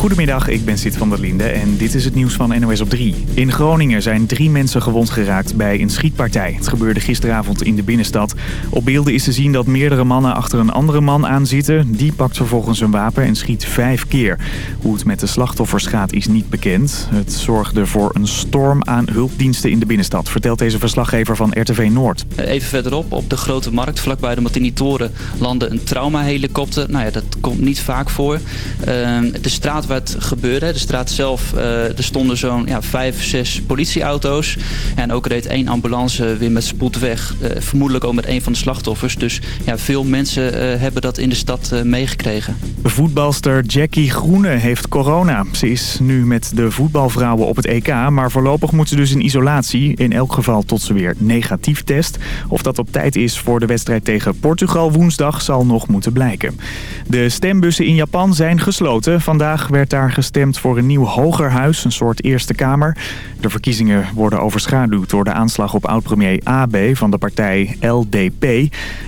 Goedemiddag, ik ben Sid van der Linde en dit is het nieuws van NOS op 3. In Groningen zijn drie mensen gewond geraakt bij een schietpartij. Het gebeurde gisteravond in de binnenstad. Op beelden is te zien dat meerdere mannen achter een andere man aanzitten. Die pakt vervolgens een wapen en schiet vijf keer. Hoe het met de slachtoffers gaat is niet bekend. Het zorgde voor een storm aan hulpdiensten in de binnenstad, vertelt deze verslaggever van RTV Noord. Even verderop, op de Grote Markt, vlakbij de Martini-toren, landde een traumahelikopter. Nou ja, dat komt niet vaak voor. Ehm, de straat het gebeurde, de straat zelf, uh, er stonden zo'n ja, vijf, zes politieauto's. En ook reed één ambulance weer met spoed weg. Uh, vermoedelijk ook met een van de slachtoffers. Dus ja, veel mensen uh, hebben dat in de stad meegekregen. Voetbalster Jackie Groene heeft corona. Ze is nu met de voetbalvrouwen op het EK. Maar voorlopig moet ze dus in isolatie. In elk geval tot ze weer negatief test. Of dat op tijd is voor de wedstrijd tegen Portugal woensdag zal nog moeten blijken. De stembussen in Japan zijn gesloten. Vandaag werd daar gestemd voor een nieuw hogerhuis, een soort Eerste Kamer. De verkiezingen worden overschaduwd door de aanslag op oud-premier Abe van de partij LDP.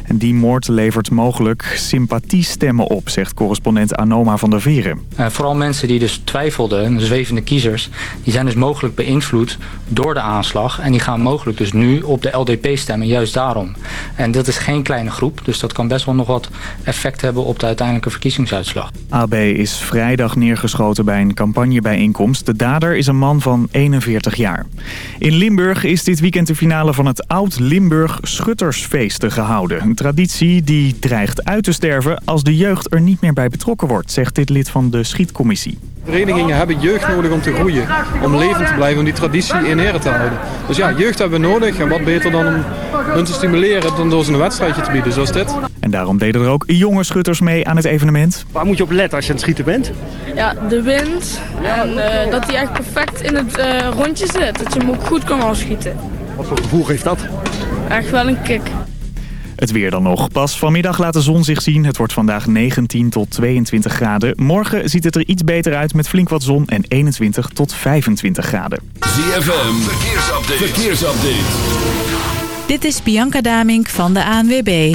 En die moord levert mogelijk sympathiestemmen op, zegt correspondent Anoma van der Veren. Uh, vooral mensen die dus twijfelden, de zwevende kiezers, die zijn dus mogelijk beïnvloed door de aanslag. En die gaan mogelijk dus nu op de LDP stemmen, juist daarom. En dat is geen kleine groep, dus dat kan best wel nog wat effect hebben op de uiteindelijke verkiezingsuitslag. AB is vrijdag neergeschoten bij een campagnebijeenkomst. De dader is een man van 41 jaar. In Limburg is dit weekend de finale van het Oud-Limburg Schuttersfeesten gehouden. Een traditie die dreigt uit te sterven als de jeugd er niet meer bij betrokken wordt, zegt dit lid van de schietcommissie. Verenigingen hebben jeugd nodig om te groeien, om levend te blijven, om die traditie in ere te houden. Dus ja, jeugd hebben we nodig en wat beter dan om hun te stimuleren dan door ze een wedstrijdje te bieden zoals dit. En daarom deden er ook jonge schutters mee aan het evenement. Waar moet je op letten als je aan het schieten bent? Ja, de wind en uh, dat hij echt perfect in het uh, rondje zit, dat je hem ook goed kan afschieten. Wat voor gevoel geeft dat? Echt wel een kick. Het weer dan nog. Pas vanmiddag laat de zon zich zien. Het wordt vandaag 19 tot 22 graden. Morgen ziet het er iets beter uit met flink wat zon en 21 tot 25 graden. ZFM, verkeersupdate. verkeersupdate. Dit is Bianca Damink van de ANWB.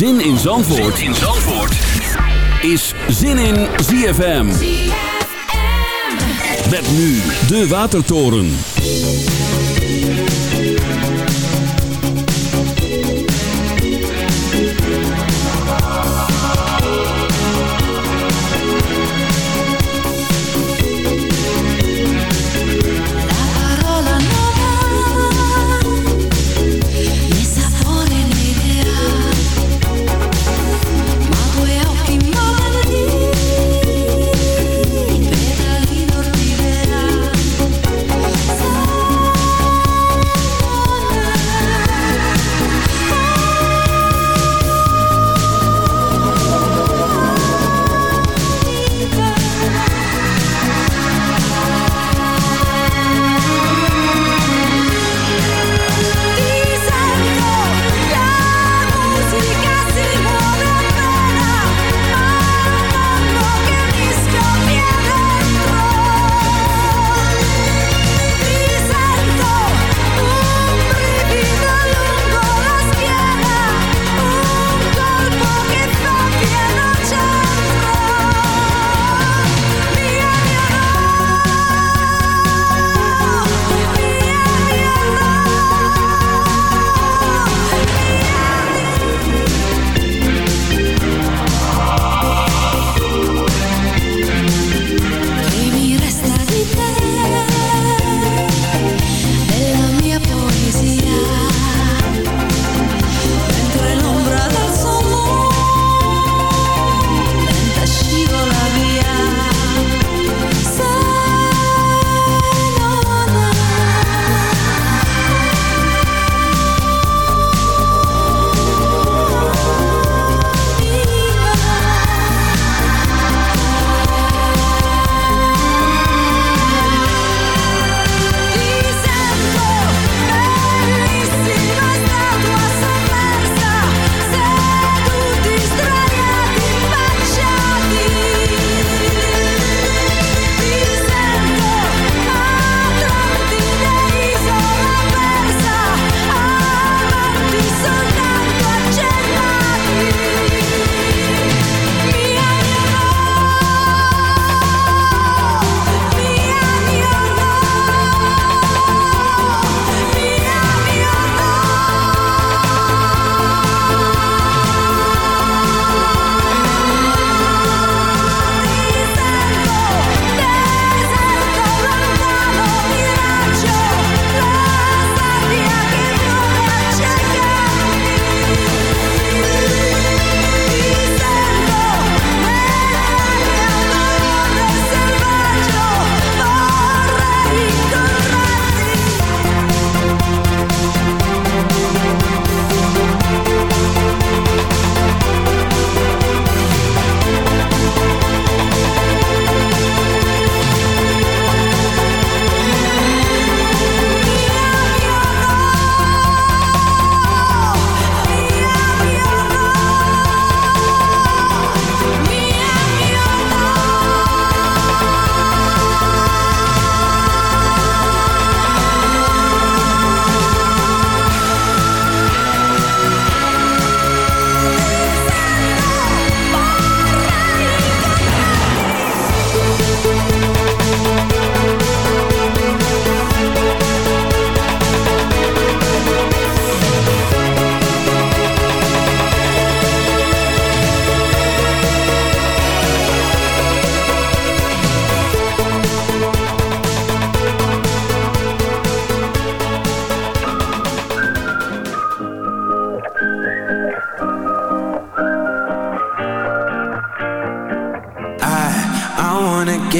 Zin in Zandvoort, zin in Zandvoort. is Zin in ZFM. ZFM. Met nu de Watertoren.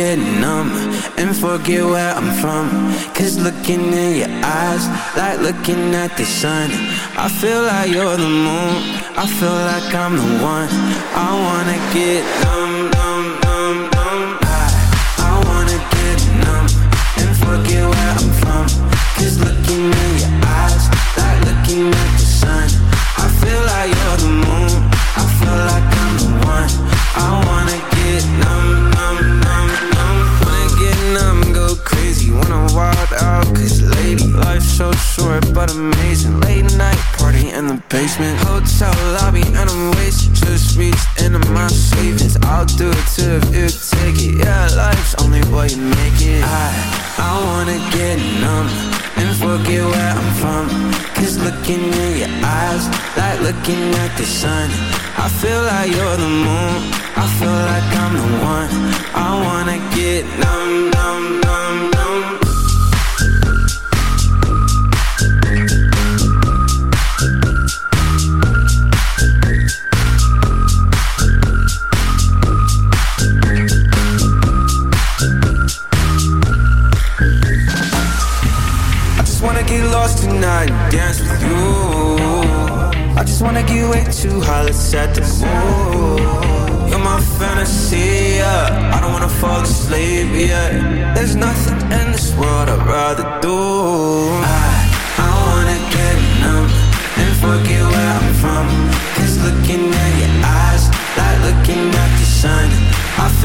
Get numb and forget where I'm from. Cause looking in your eyes like looking at the sun. I feel like you're the moon, I feel like I'm the one. I wanna get numb,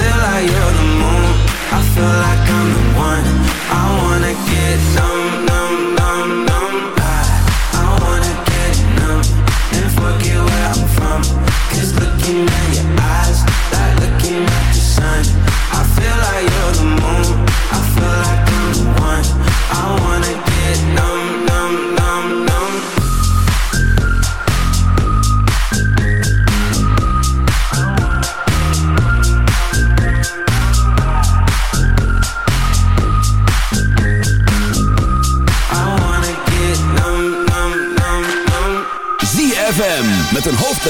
feel like you're the moon. I feel like I'm the one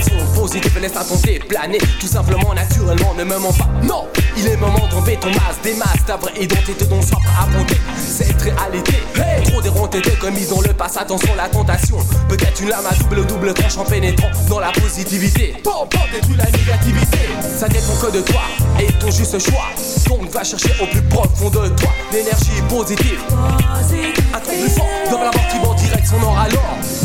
Tes vibrations positives, laisse-toi tenter, planer tout simplement, naturellement, ne me mens pas. Non, il est moment d'enlever ton masque, des masques, ta vraie identité dont soif à monter. Cette réalité, hey, trop déronté de commis dans le passé, attention la tentation. Peut-être une lame à double double tranchant pénétrant dans la positivité. Bon, bon, détruis la négativité. Ça dépend que de toi et ton juste choix. Donc va chercher au plus profond de toi l'énergie positive. Un plus fort dans la mort qui va en direct son or alors.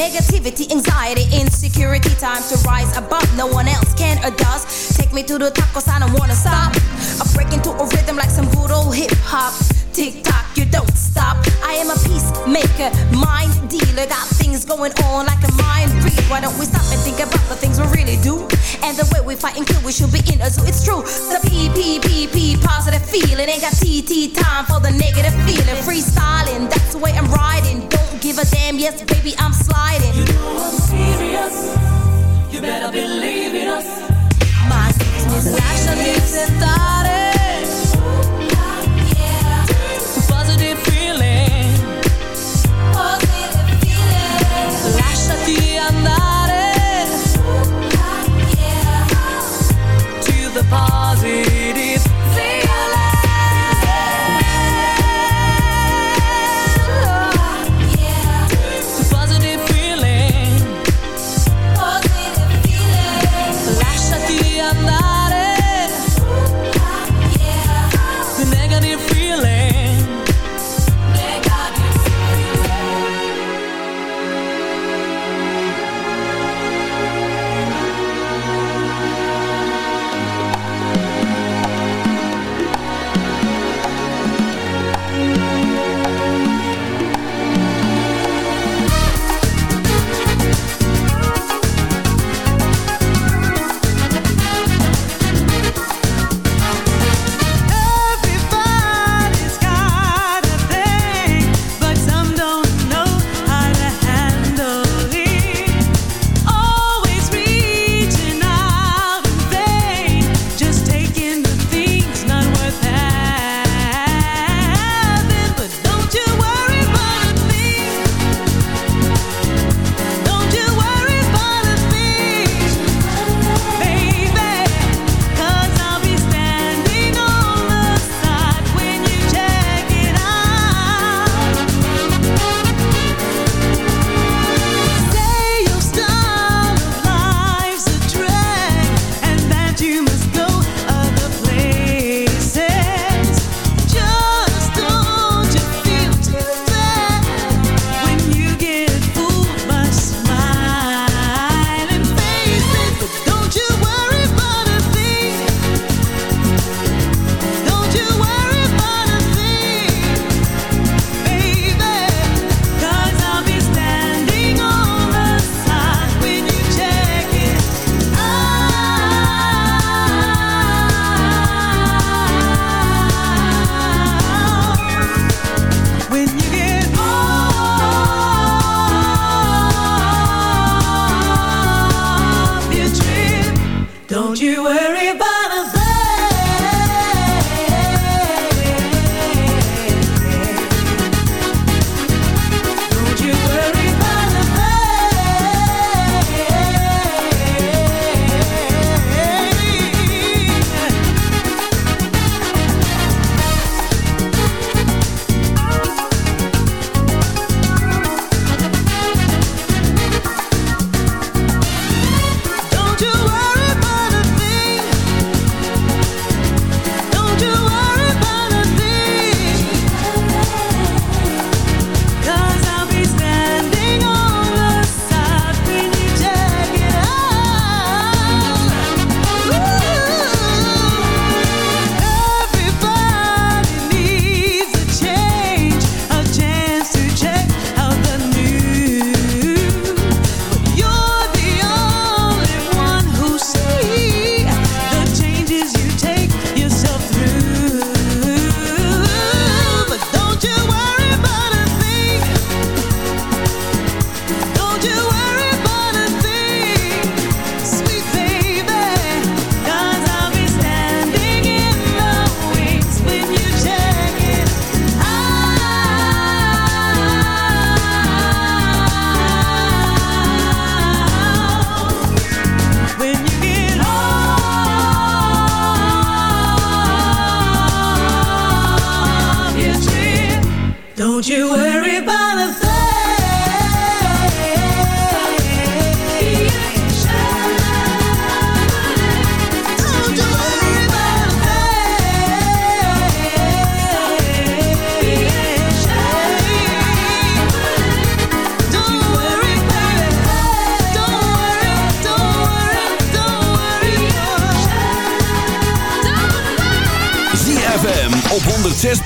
Negativity, anxiety, insecurity. Time to rise above. No one else can or does. Take me to the cause I don't wanna stop. I break into a rhythm like some good old hip hop. Tick tock, don't stop. I am a peacemaker, mind dealer. Got things going on like a mind read. Why don't we stop and think about the things we really do? And the way we fight and kill, we should be in a zoo. It's true. The P P P P positive feeling. Ain't got T T time for the negative feeling. Freestyling, that's the way I'm riding. Don't give a damn, yes, baby, I'm sliding. You know I'm serious. You better believe in us. My business, lasciami sentare.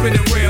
spinning round.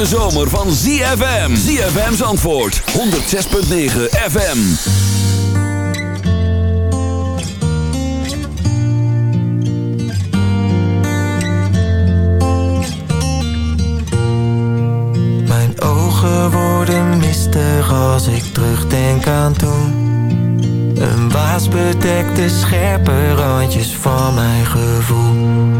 Hete zomer van ZFM. ZFM's antwoord. 106.9 FM. Mijn ogen worden mistig als ik terugdenk aan toen. Een waas bedekt de scherpe randjes van mijn gevoel.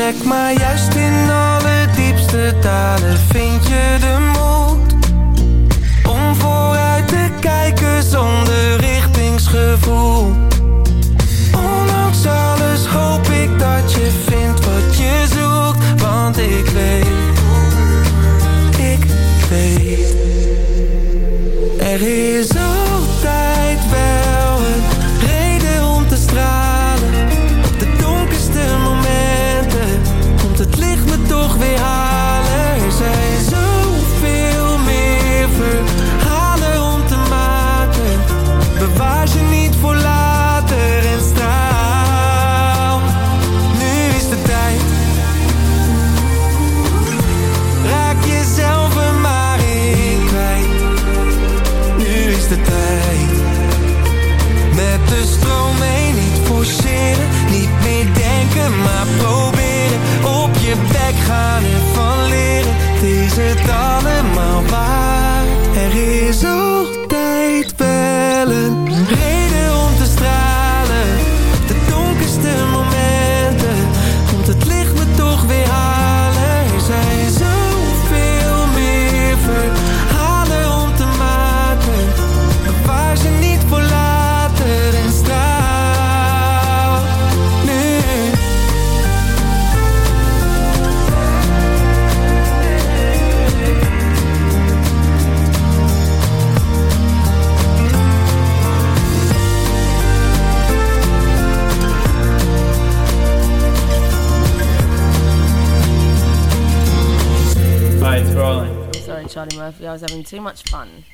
gek, maar juist in alle diepste dalen vind je de moed om vooruit te kijken zonder richtingsgevoel. Ondanks alles hoop ik dat je vindt wat je zoekt, want ik weet, ik weet, er is having too much fun.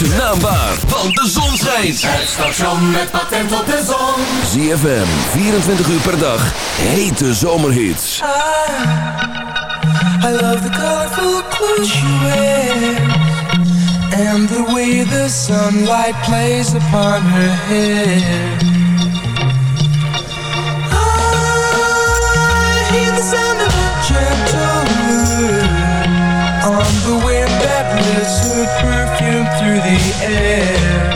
maakt zijn naam waar, want de zon schijnt. Het station met patent op de zon. ZFM, 24 uur per dag, hete zomerhits. I, I love the colorful clothes you wear. And the way the sunlight plays upon her hair. through the air.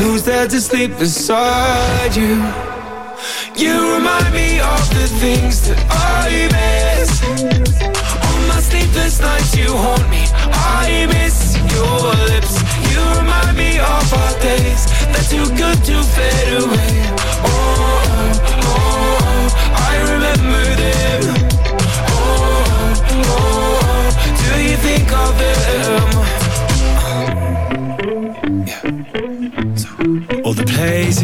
Who's there to sleep beside you? You remind me of the things that I miss. On my sleepless nights you haunt me. I miss your lips. You remind me of our days They're too good to fade away. Oh, oh, oh I remember them. Oh, oh, oh Do you think of them?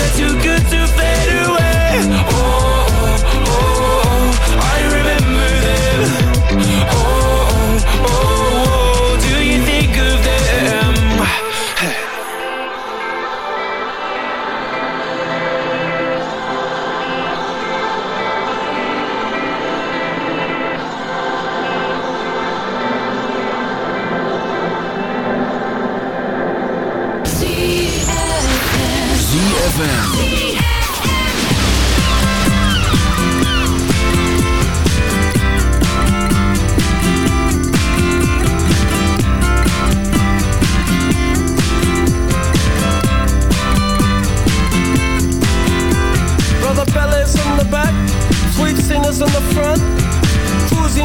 They're too good to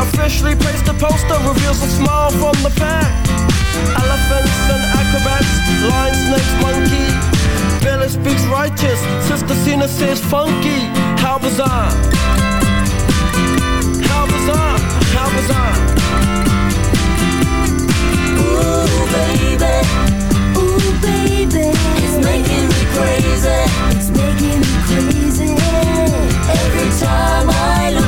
Officially placed a poster reveals a smile from the pack. Elephants and acrobats, lion, snakes, monkey. Pele speaks righteous, Sister Zina says funky. How bizarre! How bizarre! How bizarre! Ooh, baby. Ooh, baby. It's making me crazy. It's making me crazy. Every time I look.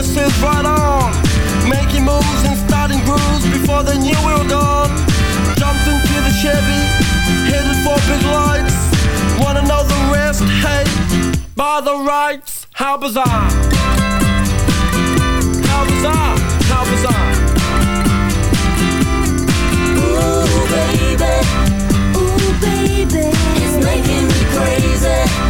Says, right on. Making moves and starting grooves before knew we were gone. Jumped into the Chevy, headed for big lights. Wanna know the rest? Hey, by the rights. How bizarre! How bizarre! How bizarre! Ooh, baby. Ooh, baby. It's making me crazy.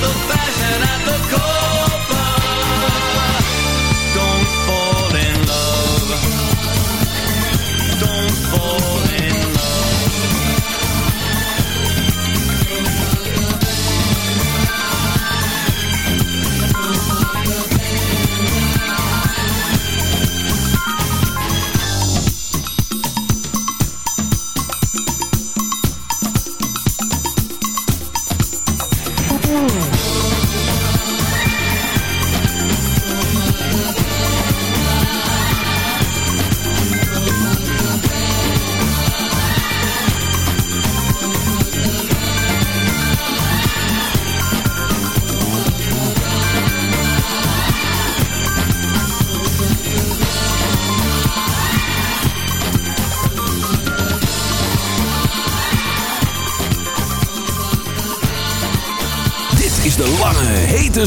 the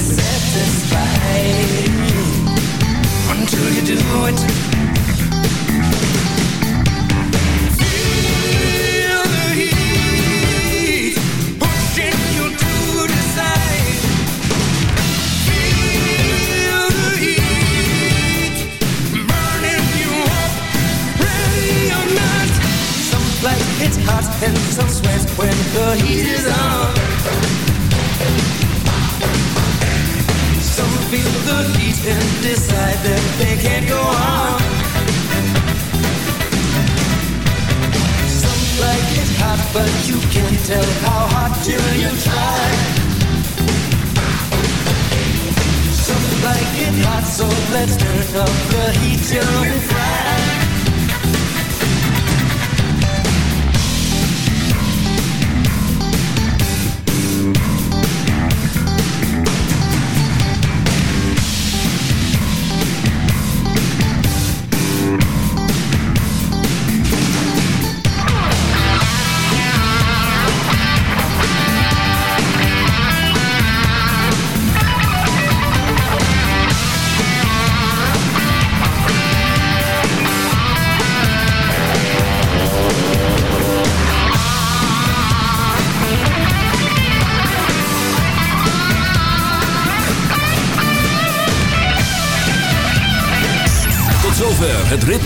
Deceptus